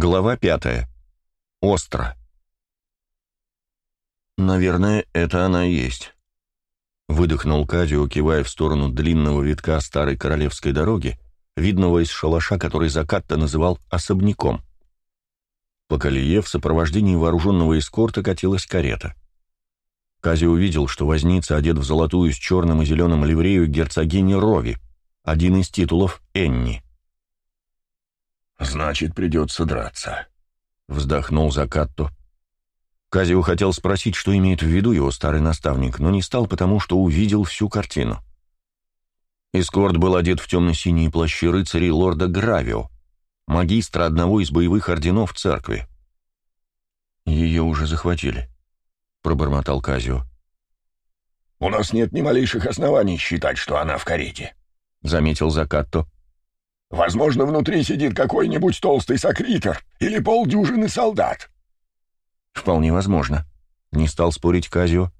Глава пятая. Остро. «Наверное, это она и есть», — выдохнул Кадио, кивая в сторону длинного витка старой королевской дороги, видного из шалаша, который Закатта называл особняком. По колее в сопровождении вооруженного эскорта катилась карета. Кази увидел, что возница одет в золотую с черным и зеленым ливрею герцогини Рови, один из титулов Энни. «Значит, придется драться», — вздохнул Закатто. Казио хотел спросить, что имеет в виду его старый наставник, но не стал, потому что увидел всю картину. Эскорт был одет в темно-синие плащи рыцарей лорда Гравио, магистра одного из боевых орденов церкви. «Ее уже захватили», — пробормотал Казио. «У нас нет ни малейших оснований считать, что она в карете», — заметил Закатто. «Возможно, внутри сидит какой-нибудь толстый сокритер или полдюжины солдат». «Вполне возможно», — не стал спорить Казио.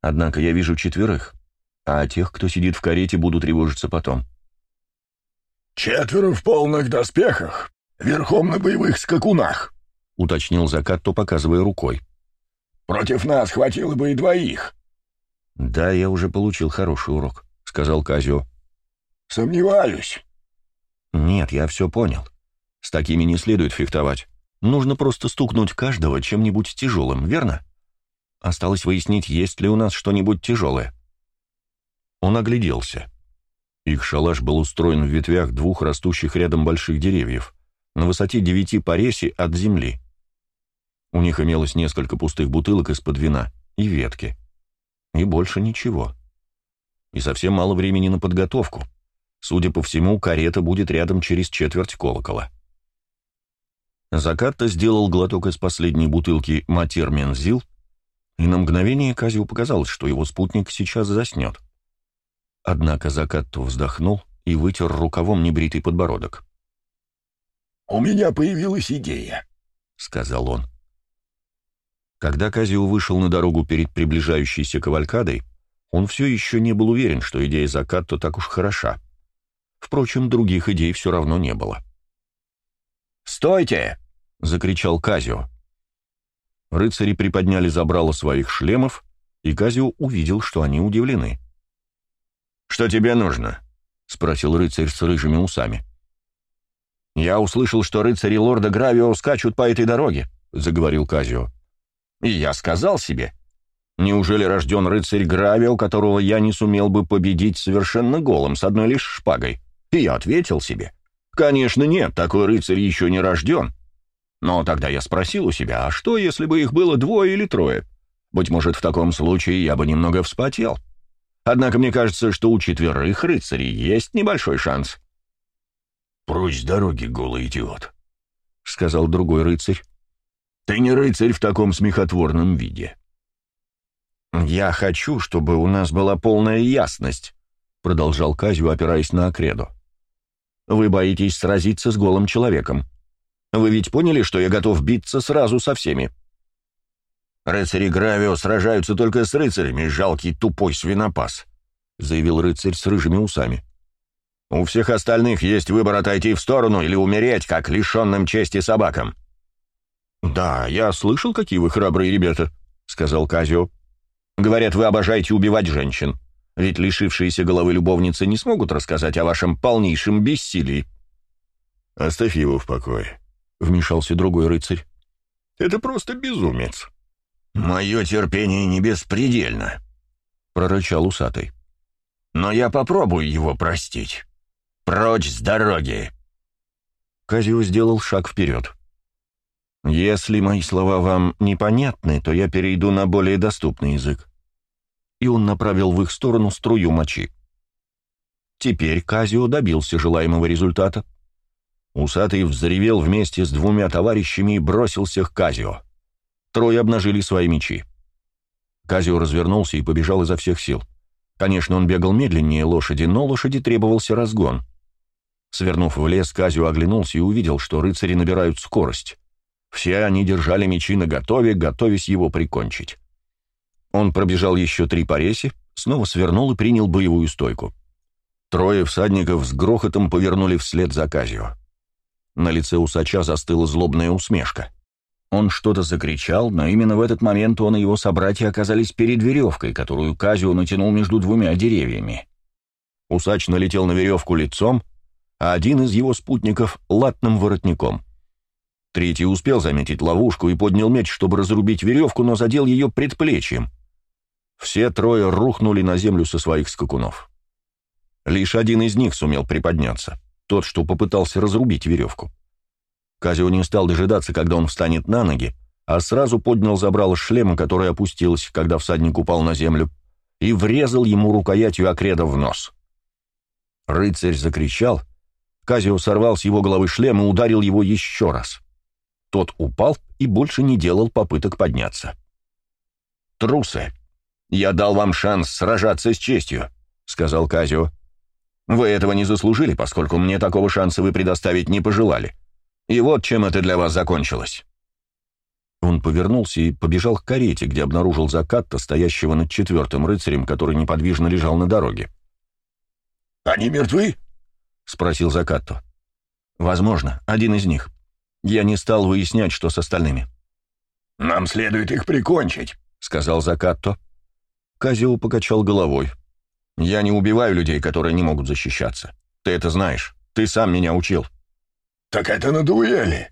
«Однако я вижу четверых, а тех, кто сидит в карете, буду тревожиться потом». «Четверо в полных доспехах, верхом на боевых скакунах», — уточнил Закатто, показывая рукой. «Против нас хватило бы и двоих». «Да, я уже получил хороший урок», — сказал Казио. «Сомневаюсь». «Нет, я все понял. С такими не следует фехтовать. Нужно просто стукнуть каждого чем-нибудь тяжелым, верно? Осталось выяснить, есть ли у нас что-нибудь тяжелое». Он огляделся. Их шалаш был устроен в ветвях двух растущих рядом больших деревьев, на высоте девяти пареси от земли. У них имелось несколько пустых бутылок из-под вина и ветки. И больше ничего. И совсем мало времени на подготовку. Судя по всему, карета будет рядом через четверть колокола. Закатта сделал глоток из последней бутылки «Матер Мензил», и на мгновение Казиу показалось, что его спутник сейчас заснет. Однако Закатту вздохнул и вытер рукавом небритый подбородок. «У меня появилась идея», — сказал он. Когда Казио вышел на дорогу перед приближающейся кавалькадой, он все еще не был уверен, что идея Закатто так уж хороша. Впрочем, других идей все равно не было. «Стойте!» — закричал Казио. Рыцари приподняли забрало своих шлемов, и Казио увидел, что они удивлены. «Что тебе нужно?» — спросил рыцарь с рыжими усами. «Я услышал, что рыцари лорда Гравио скачут по этой дороге», — заговорил Казио. «И я сказал себе, неужели рожден рыцарь Гравио, которого я не сумел бы победить совершенно голым, с одной лишь шпагой?» И я ответил себе, «Конечно нет, такой рыцарь еще не рожден». Но тогда я спросил у себя, а что, если бы их было двое или трое? Быть может, в таком случае я бы немного вспотел. Однако мне кажется, что у четверых рыцарей есть небольшой шанс. «Прочь с дороги, голый идиот», — сказал другой рыцарь. «Ты не рыцарь в таком смехотворном виде». «Я хочу, чтобы у нас была полная ясность», — продолжал Казю, опираясь на Акреду. «Вы боитесь сразиться с голым человеком. Вы ведь поняли, что я готов биться сразу со всеми?» «Рыцари Гравио сражаются только с рыцарями, жалкий тупой свинопас», — заявил рыцарь с рыжими усами. «У всех остальных есть выбор отойти в сторону или умереть, как лишенным чести собакам». «Да, я слышал, какие вы храбрые ребята», — сказал Казио. «Говорят, вы обожаете убивать женщин, ведь лишившиеся головы любовницы не смогут рассказать о вашем полнейшем бессилии». «Оставь его в покое», — вмешался другой рыцарь. «Это просто безумец». «Мое терпение не беспредельно», — прорычал усатый. «Но я попробую его простить. Прочь с дороги!» Казио сделал шаг вперед. «Если мои слова вам непонятны, то я перейду на более доступный язык». И он направил в их сторону струю мочи. Теперь Казио добился желаемого результата. Усатый взревел вместе с двумя товарищами и бросился к Казио. Трое обнажили свои мечи. Казио развернулся и побежал изо всех сил. Конечно, он бегал медленнее лошади, но лошади требовался разгон. Свернув в лес, Казио оглянулся и увидел, что рыцари набирают скорость. Все они держали мечи наготове, готовясь его прикончить. Он пробежал еще три пореси, снова свернул и принял боевую стойку. Трое всадников с грохотом повернули вслед за Казио. На лице усача застыла злобная усмешка. Он что-то закричал, но именно в этот момент он и его собратья оказались перед веревкой, которую Казио натянул между двумя деревьями. Усач налетел на веревку лицом, а один из его спутников — латным воротником. Третий успел заметить ловушку и поднял меч, чтобы разрубить веревку, но задел ее предплечьем. Все трое рухнули на землю со своих скакунов. Лишь один из них сумел приподняться, тот, что попытался разрубить веревку. Казио не стал дожидаться, когда он встанет на ноги, а сразу поднял забрало шлема, которое опустилось, когда всадник упал на землю, и врезал ему рукоятью окреда в нос. Рыцарь закричал, Казио сорвал с его головы шлем и ударил его еще раз. Тот упал и больше не делал попыток подняться. «Трусы! Я дал вам шанс сражаться с честью», — сказал Казио. «Вы этого не заслужили, поскольку мне такого шанса вы предоставить не пожелали. И вот чем это для вас закончилось». Он повернулся и побежал к карете, где обнаружил Закатта, стоящего над четвертым рыцарем, который неподвижно лежал на дороге. «Они мертвы?» — спросил Закатто. «Возможно, один из них. Я не стал выяснять, что с остальными». «Нам следует их прикончить», — сказал Закатто. Казио покачал головой. «Я не убиваю людей, которые не могут защищаться. Ты это знаешь. Ты сам меня учил». «Так это на дуэли.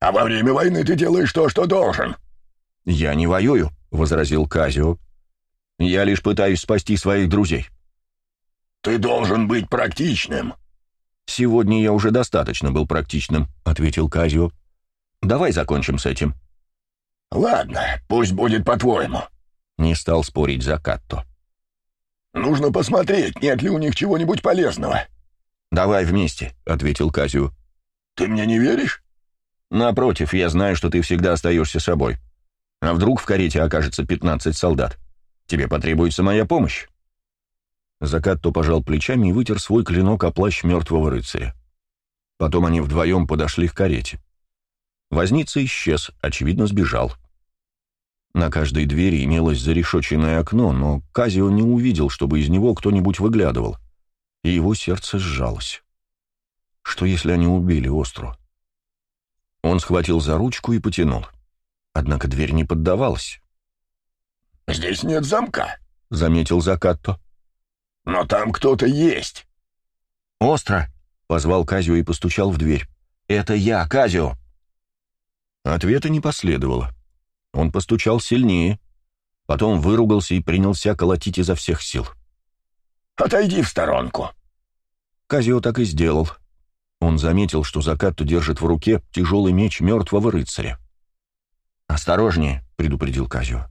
А во время войны ты делаешь то, что должен». «Я не воюю», — возразил Казио. «Я лишь пытаюсь спасти своих друзей». «Ты должен быть практичным», «Сегодня я уже достаточно был практичным», — ответил Казио. «Давай закончим с этим». «Ладно, пусть будет по-твоему», — не стал спорить Закатто. «Нужно посмотреть, нет ли у них чего-нибудь полезного». «Давай вместе», — ответил Казио. «Ты мне не веришь?» «Напротив, я знаю, что ты всегда остаешься собой. А вдруг в карете окажется пятнадцать солдат? Тебе потребуется моя помощь?» Закат пожал плечами и вытер свой клинок о плащ мертвого рыцаря. Потом они вдвоем подошли к карете. Возница исчез, очевидно, сбежал. На каждой двери имелось зарешоченное окно, но Казио не увидел, чтобы из него кто-нибудь выглядывал, и его сердце сжалось. Что, если они убили Остру? Он схватил за ручку и потянул. Однако дверь не поддавалась. «Здесь нет замка», — заметил Закатто. Но там кто-то есть. «Остро!» — позвал Казио и постучал в дверь. «Это я, Казио!» Ответа не последовало. Он постучал сильнее, потом выругался и принялся колотить изо всех сил. «Отойди в сторонку!» Казио так и сделал. Он заметил, что Закатту держит в руке тяжелый меч мертвого рыцаря. «Осторожнее!» — предупредил Казио.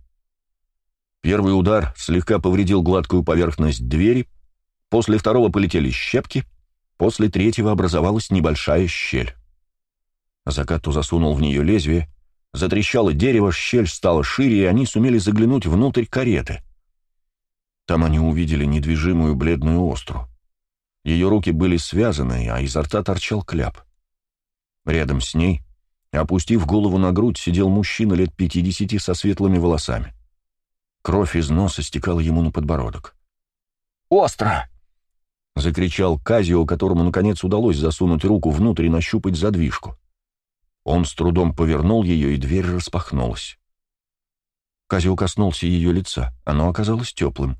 Первый удар слегка повредил гладкую поверхность двери, после второго полетели щепки, после третьего образовалась небольшая щель. Закату засунул в нее лезвие, затрещало дерево, щель стала шире, и они сумели заглянуть внутрь кареты. Там они увидели недвижимую бледную остру. Ее руки были связаны, а изо рта торчал кляп. Рядом с ней, опустив голову на грудь, сидел мужчина лет пятидесяти со светлыми волосами. Кровь из носа стекала ему на подбородок. «Остро!» — закричал Казио, которому, наконец, удалось засунуть руку внутрь и нащупать задвижку. Он с трудом повернул ее, и дверь распахнулась. Казио коснулся ее лица. Оно оказалось теплым.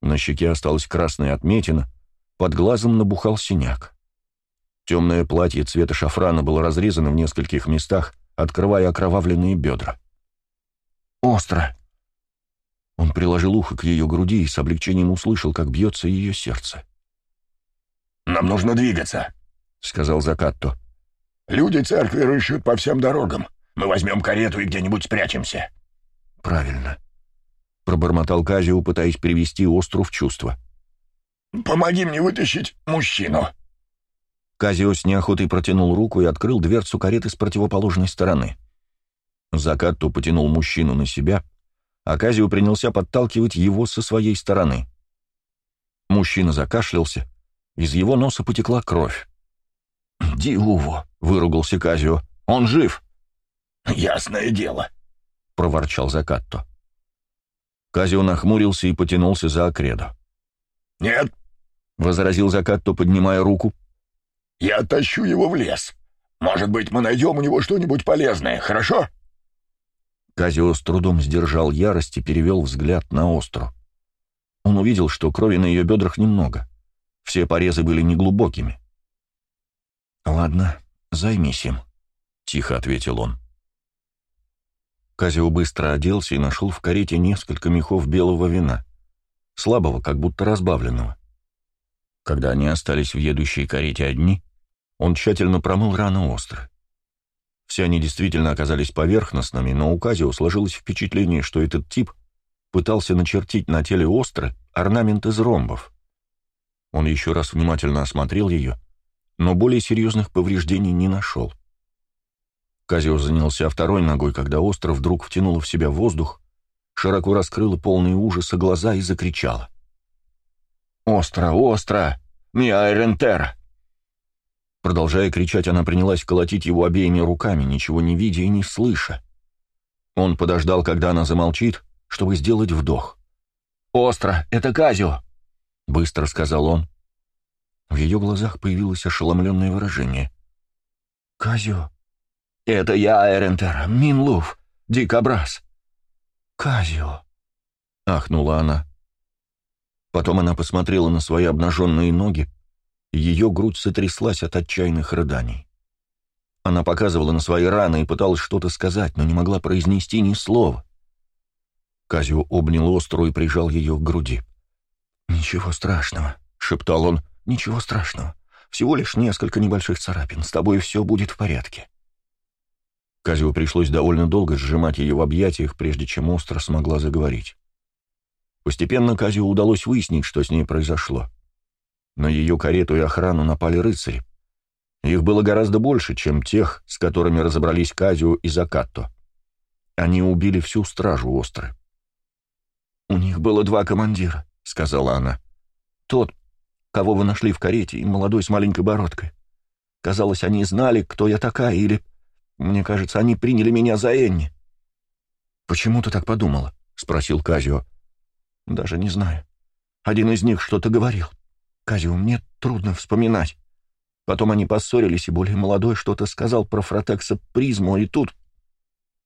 На щеке осталась красная отметина, под глазом набухал синяк. Темное платье цвета шафрана было разрезано в нескольких местах, открывая окровавленные бедра. «Остро!» Он приложил ухо к ее груди и с облегчением услышал, как бьется ее сердце. «Нам нужно двигаться», — сказал Закатто. «Люди церкви рыщут по всем дорогам. Мы возьмем карету и где-нибудь спрячемся». «Правильно», — пробормотал Казио, пытаясь привести Остру в чувство. «Помоги мне вытащить мужчину». Казио с неохотой протянул руку и открыл дверцу кареты с противоположной стороны. Закатто потянул мужчину на себя — Аказио принялся подталкивать его со своей стороны. Мужчина закашлялся, из его носа потекла кровь. «Диуво!» — выругался Казио. «Он жив!» «Ясное дело!» — проворчал Закатто. Казио нахмурился и потянулся за Акредо. «Нет!» — возразил Закатто, поднимая руку. «Я тащу его в лес. Может быть, мы найдем у него что-нибудь полезное, хорошо?» Казио с трудом сдержал ярость и перевел взгляд на остру. Он увидел, что крови на ее бедрах немного. Все порезы были неглубокими. «Ладно, займись им», — тихо ответил он. Казио быстро оделся и нашел в карете несколько мехов белого вина, слабого, как будто разбавленного. Когда они остались в едущей карете одни, он тщательно промыл раны остры. Все они действительно оказались поверхностными, но у Казио сложилось впечатление, что этот тип пытался начертить на теле остры орнамент из ромбов. Он еще раз внимательно осмотрел ее, но более серьезных повреждений не нашел. Казио занялся второй ногой, когда остро вдруг втянула в себя воздух, широко раскрыла полные ужаса глаза и закричала. «Остро, остро! Миа Эрентера!» Продолжая кричать, она принялась колотить его обеими руками, ничего не видя и не слыша. Он подождал, когда она замолчит, чтобы сделать вдох. «Остро! Это Казио!» — быстро сказал он. В ее глазах появилось ошеломленное выражение. «Казио?» «Это я, Эрентер, Минлуф, дикобраз». «Казио», — ахнула она. Потом она посмотрела на свои обнаженные ноги, ее грудь сотряслась от отчаянных рыданий. Она показывала на свои раны и пыталась что-то сказать, но не могла произнести ни слова. Казио обнял острую и прижал ее к груди. «Ничего страшного», — шептал он, — «ничего страшного. Всего лишь несколько небольших царапин. С тобой все будет в порядке». Казио пришлось довольно долго сжимать ее в объятиях, прежде чем остро смогла заговорить. Постепенно Казио удалось выяснить, что с ней произошло. На ее карету и охрану напали рыцари. Их было гораздо больше, чем тех, с которыми разобрались Казио и Закатто. Они убили всю стражу остры. «У них было два командира», — сказала она. «Тот, кого вы нашли в карете, и молодой с маленькой бородкой. Казалось, они знали, кто я такая, или мне кажется, они приняли меня за Энни». «Почему ты так подумала?» — спросил Казио. «Даже не знаю. Один из них что-то говорил. Казио, мне трудно вспоминать. Потом они поссорились, и более молодой что-то сказал про Фротекса Призму, и тут...»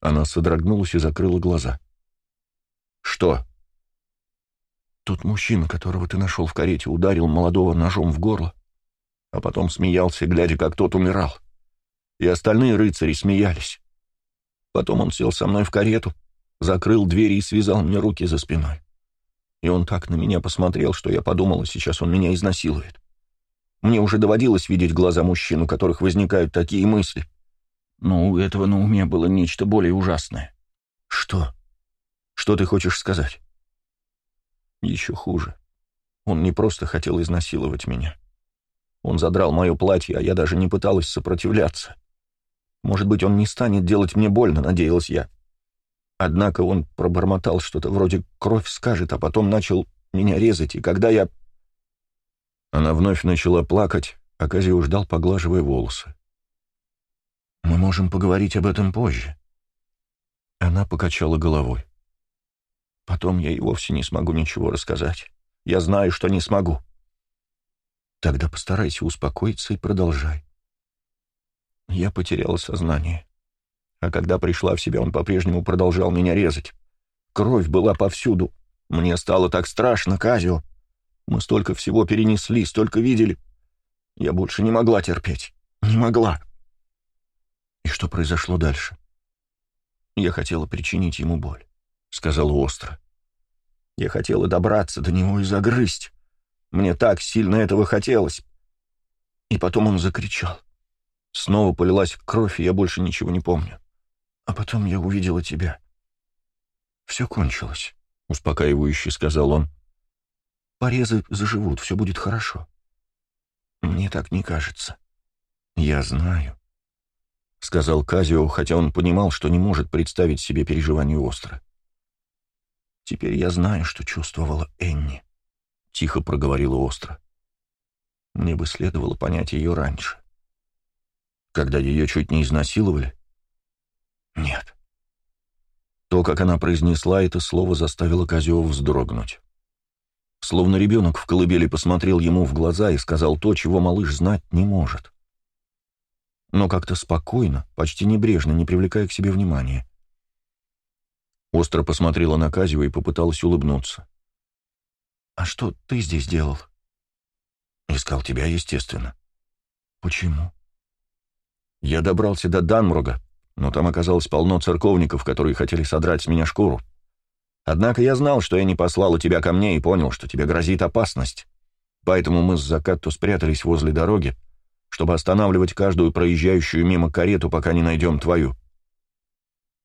Она содрогнулась и закрыла глаза. «Что?» «Тут мужчина, которого ты нашел в карете, ударил молодого ножом в горло, а потом смеялся, глядя, как тот умирал и остальные рыцари смеялись. Потом он сел со мной в карету, закрыл двери и связал мне руки за спиной. И он так на меня посмотрел, что я подумала, сейчас он меня изнасилует. Мне уже доводилось видеть глаза мужчин, у которых возникают такие мысли. Но у этого на уме было нечто более ужасное. Что? Что ты хочешь сказать? Еще хуже. Он не просто хотел изнасиловать меня. Он задрал мое платье, а я даже не пыталась сопротивляться. Может быть, он не станет делать мне больно, надеялась я. Однако он пробормотал что-то вроде «кровь скажет», а потом начал меня резать, и когда я... Она вновь начала плакать, а Казио ждал, поглаживая волосы. «Мы можем поговорить об этом позже». Она покачала головой. «Потом я и вовсе не смогу ничего рассказать. Я знаю, что не смогу». «Тогда постарайся успокоиться и продолжай. Я потеряла сознание. А когда пришла в себя, он по-прежнему продолжал меня резать. Кровь была повсюду. Мне стало так страшно, Казио. Мы столько всего перенесли, столько видели. Я больше не могла терпеть. Не могла. И что произошло дальше? Я хотела причинить ему боль, — сказала остро. Я хотела добраться до него и загрызть. Мне так сильно этого хотелось. И потом он закричал. Снова полилась кровь, и я больше ничего не помню. А потом я увидела тебя. Все кончилось, — успокаивающе сказал он. Порезы заживут, все будет хорошо. Мне так не кажется. Я знаю, — сказал Казио, хотя он понимал, что не может представить себе переживание остро. «Теперь я знаю, что чувствовала Энни», — тихо проговорила остро. «Мне бы следовало понять ее раньше». Когда ее чуть не изнасиловали? Нет. То, как она произнесла это слово, заставило Козева вздрогнуть. Словно ребенок в колыбели посмотрел ему в глаза и сказал то, чего малыш знать не может. но как-то спокойно, почти небрежно, не привлекая к себе внимания. Остро посмотрела на Казио и попыталась улыбнуться. «А что ты здесь делал?» «Искал тебя, естественно». «Почему?» «Я добрался до Данмруга, но там оказалось полно церковников, которые хотели содрать с меня шкуру. Однако я знал, что я не послал тебя ко мне и понял, что тебе грозит опасность. Поэтому мы с Закатто спрятались возле дороги, чтобы останавливать каждую проезжающую мимо карету, пока не найдем твою».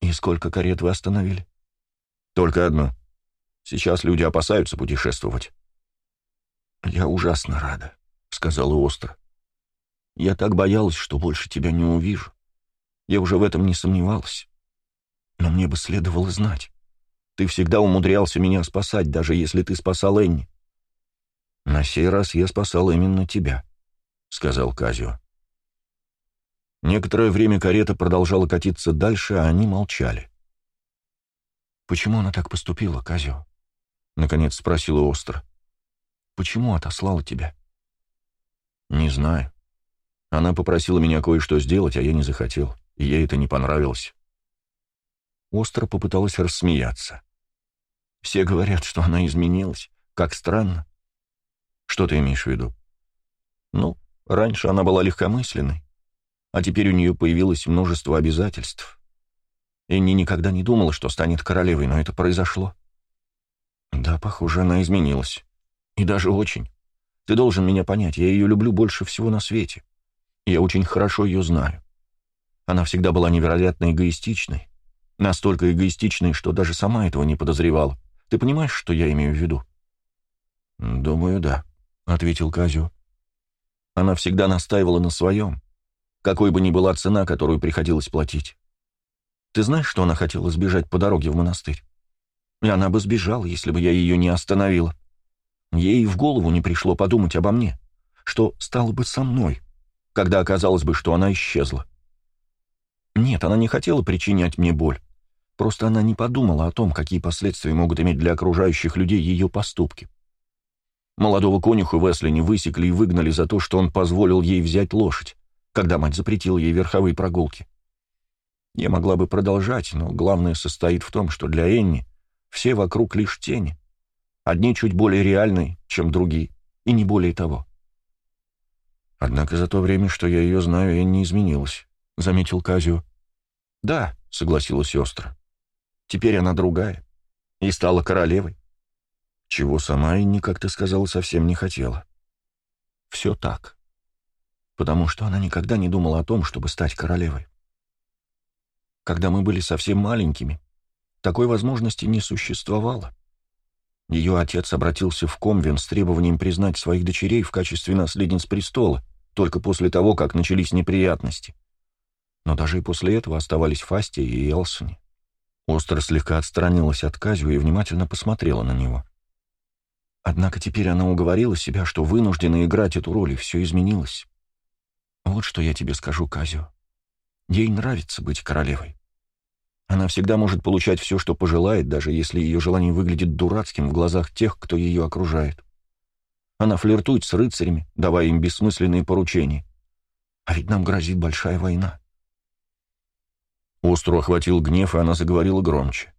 «И сколько карет вы остановили?» «Только одну. Сейчас люди опасаются путешествовать». «Я ужасно рада», — сказала остро. «Я так боялась, что больше тебя не увижу. Я уже в этом не сомневалась. Но мне бы следовало знать. Ты всегда умудрялся меня спасать, даже если ты спасал Энни. На сей раз я спасал именно тебя», — сказал Казио. Некоторое время карета продолжала катиться дальше, а они молчали. «Почему она так поступила, Казио?» — наконец спросила остро. «Почему отослала тебя?» «Не знаю. Она попросила меня кое-что сделать, а я не захотел, ей это не понравилось». Остро попыталась рассмеяться. «Все говорят, что она изменилась. Как странно». «Что ты имеешь в виду?» «Ну, раньше она была легкомысленной, а теперь у нее появилось множество обязательств. Энни никогда не думала, что станет королевой, но это произошло. Да, похоже, она изменилась. И даже очень. Ты должен меня понять, я ее люблю больше всего на свете. Я очень хорошо ее знаю. Она всегда была невероятно эгоистичной. Настолько эгоистичной, что даже сама этого не подозревала. Ты понимаешь, что я имею в виду? «Думаю, да», — ответил Казио. Она всегда настаивала на своем, какой бы ни была цена, которую приходилось платить. Ты знаешь, что она хотела сбежать по дороге в монастырь? И она бы сбежала, если бы я ее не остановила. Ей в голову не пришло подумать обо мне, что стало бы со мной, когда оказалось бы, что она исчезла. Нет, она не хотела причинять мне боль. Просто она не подумала о том, какие последствия могут иметь для окружающих людей ее поступки. Молодого конюха Весли не высекли и выгнали за то, что он позволил ей взять лошадь, когда мать запретила ей верховые прогулки. Я могла бы продолжать, но главное состоит в том, что для Энни все вокруг лишь тени. Одни чуть более реальные, чем другие, и не более того. Однако за то время, что я ее знаю, Энни изменилась, — заметил Казио. Да, — согласилась сестра. Теперь она другая. И стала королевой. Чего сама Энни, как ты сказала, совсем не хотела. Все так. Потому что она никогда не думала о том, чтобы стать королевой. Когда мы были совсем маленькими, такой возможности не существовало. Ее отец обратился в Комвен с требованием признать своих дочерей в качестве наследниц престола, только после того, как начались неприятности. Но даже и после этого оставались Фасти и Элсони. Остер слегка отстранилась от Казио и внимательно посмотрела на него. Однако теперь она уговорила себя, что вынуждена играть эту роль, и все изменилось. Вот что я тебе скажу, Казио. Ей нравится быть королевой. Она всегда может получать все, что пожелает, даже если ее желание выглядит дурацким в глазах тех, кто ее окружает. Она флиртует с рыцарями, давая им бессмысленные поручения. А ведь нам грозит большая война. Остру охватил гнев, и она заговорила громче.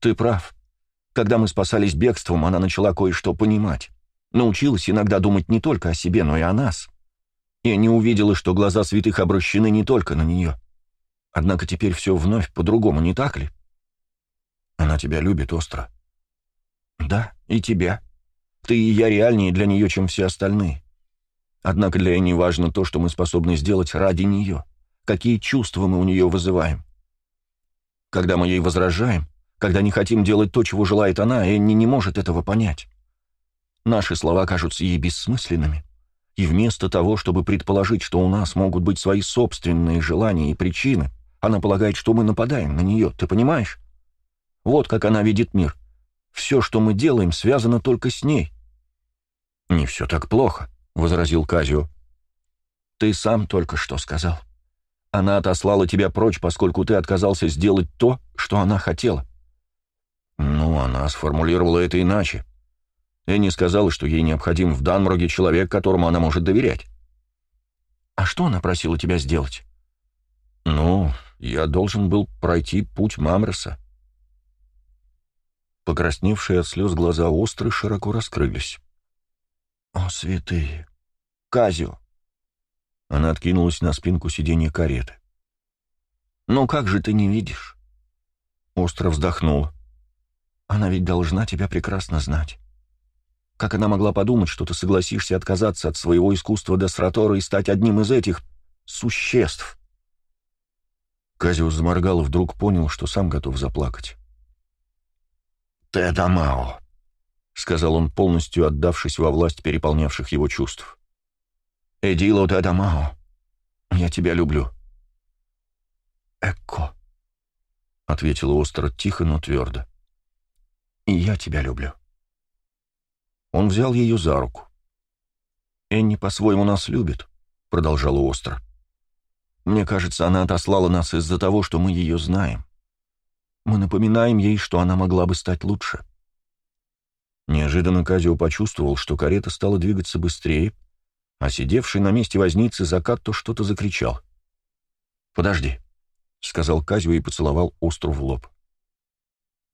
«Ты прав. Когда мы спасались бегством, она начала кое-что понимать. Научилась иногда думать не только о себе, но и о нас не увидела, что глаза святых обращены не только на нее. Однако теперь все вновь по-другому, не так ли? Она тебя любит остро. Да, и тебя. Ты и я реальнее для нее, чем все остальные. Однако для Энни важно то, что мы способны сделать ради нее, какие чувства мы у нее вызываем. Когда мы ей возражаем, когда не хотим делать то, чего желает она, Энни не может этого понять. Наши слова кажутся ей бессмысленными, и вместо того, чтобы предположить, что у нас могут быть свои собственные желания и причины, она полагает, что мы нападаем на нее, ты понимаешь? Вот как она видит мир. Все, что мы делаем, связано только с ней. «Не все так плохо», — возразил Казио. «Ты сам только что сказал. Она отослала тебя прочь, поскольку ты отказался сделать то, что она хотела». «Ну, она сформулировала это иначе. Энни сказала, что ей необходим в Данмроге человек, которому она может доверять. «А что она просила тебя сделать?» «Ну, я должен был пройти путь Мамреса». Покрасневшие от слез глаза остры широко раскрылись. «О, святые! Казио!» Она откинулась на спинку сиденья кареты. «Ну как же ты не видишь?» Остро вздохнул. «Она ведь должна тебя прекрасно знать. Как она могла подумать, что ты согласишься отказаться от своего искусства Десратора и стать одним из этих существ?» Казиус заморгал и вдруг понял, что сам готов заплакать. «Тедамао», — сказал он, полностью отдавшись во власть переполнявших его чувств. «Эдило Тедамао, я тебя люблю». «Экко», — ответила Остро тихо, но твердо. «И я тебя люблю». Он взял ее за руку. «Энни по-своему нас любит», — продолжала Остро. «Мне кажется, она отослала нас из-за того, что мы ее знаем. Мы напоминаем ей, что она могла бы стать лучше». Неожиданно Казио почувствовал, что карета стала двигаться быстрее, а сидевший на месте возницы закат то что-то закричал. «Подожди», — сказал Казио и поцеловал остров в лоб.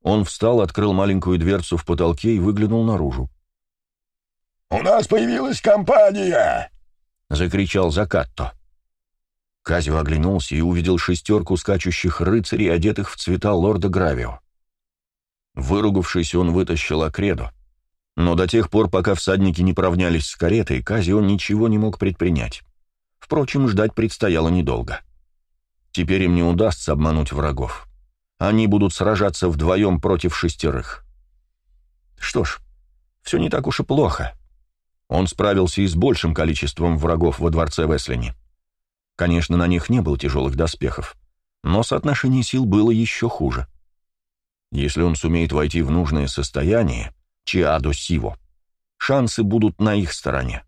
Он встал, открыл маленькую дверцу в потолке и выглянул наружу. «У нас появилась компания!» — закричал Закатто. Казио оглянулся и увидел шестерку скачущих рыцарей, одетых в цвета лорда Гравио. Выругавшись, он вытащил Акредо. Но до тех пор, пока всадники не поравнялись с каретой, Казио ничего не мог предпринять. Впрочем, ждать предстояло недолго. Теперь им не удастся обмануть врагов. Они будут сражаться вдвоем против шестерых. Что ж, все не так уж и плохо. Он справился и с большим количеством врагов во дворце Веслини. Конечно, на них не было тяжелых доспехов, но соотношение сил было еще хуже. Если он сумеет войти в нужное состояние, Чиадо Сиво, шансы будут на их стороне.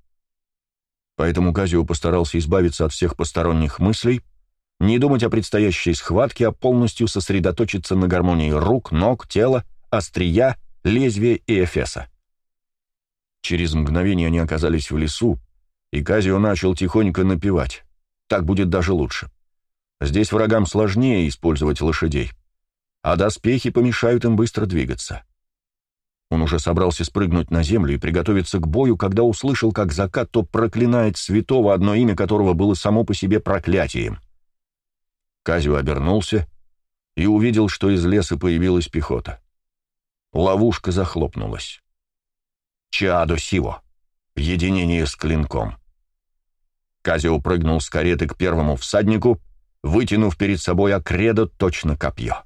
Поэтому Казио постарался избавиться от всех посторонних мыслей — не думать о предстоящей схватке, а полностью сосредоточиться на гармонии рук, ног, тела, острия, лезвия и эфеса. Через мгновение они оказались в лесу, и Казио начал тихонько напевать. Так будет даже лучше. Здесь врагам сложнее использовать лошадей, а доспехи помешают им быстро двигаться. Он уже собрался спрыгнуть на землю и приготовиться к бою, когда услышал, как закат то проклинает святого, одно имя которого было само по себе проклятием. Казио обернулся и увидел, что из леса появилась пехота. Ловушка захлопнулась. Чадо Сиво. Единение с клинком. Казио прыгнул с кареты к первому всаднику, вытянув перед собой окредо точно копье.